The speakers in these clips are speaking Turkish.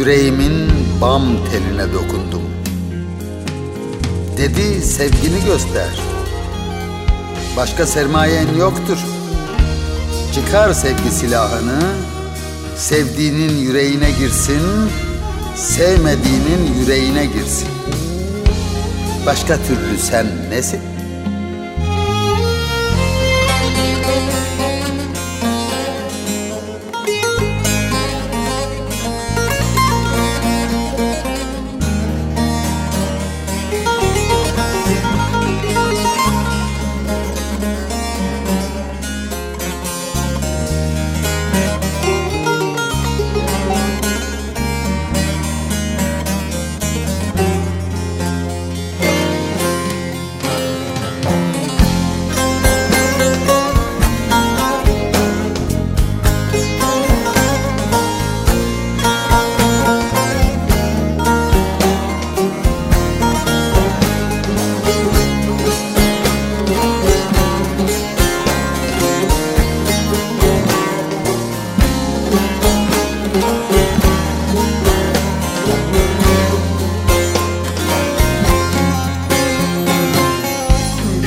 yüreğimin bam teline dokundum. Dedi sevgini göster. Başka sermayen yoktur. Çıkar sevgi silahını, sevdiğinin yüreğine girsin, sevmediğinin yüreğine girsin. Başka türlü sen nesin?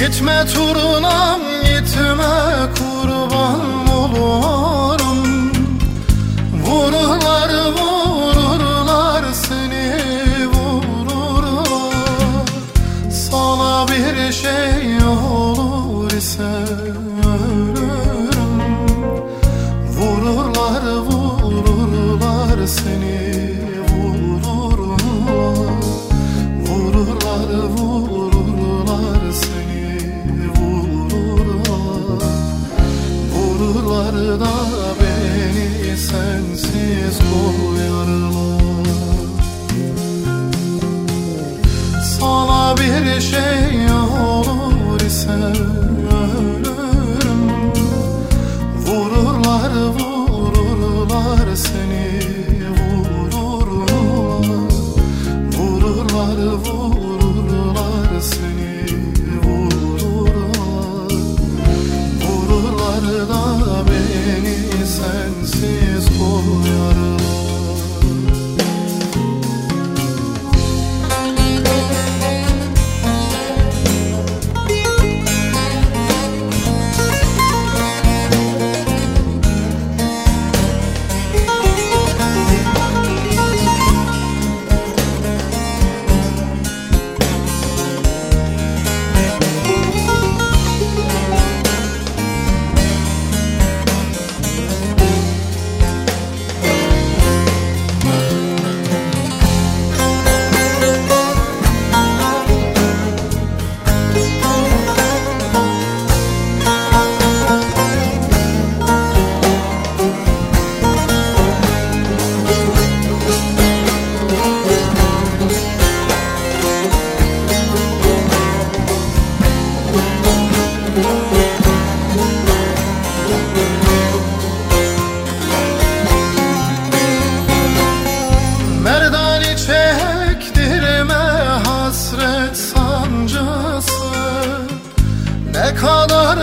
Gitme turunam gitme kurban olurum. Vururlar vururlar seni vururlar Sana bir şey olur ise ölürüm Vururlar seni vururlar. Vururlar da beni sensiz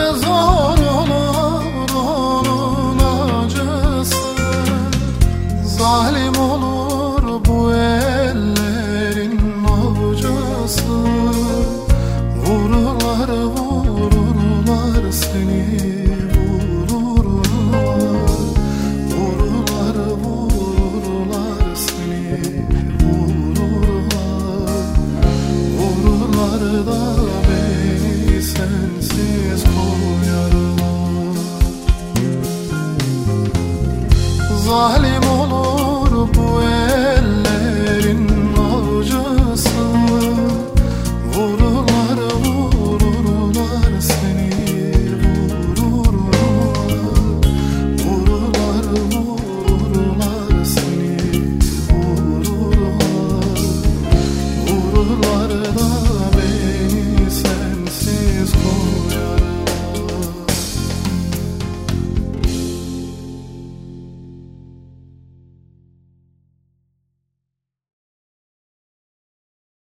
Amazon. ظالم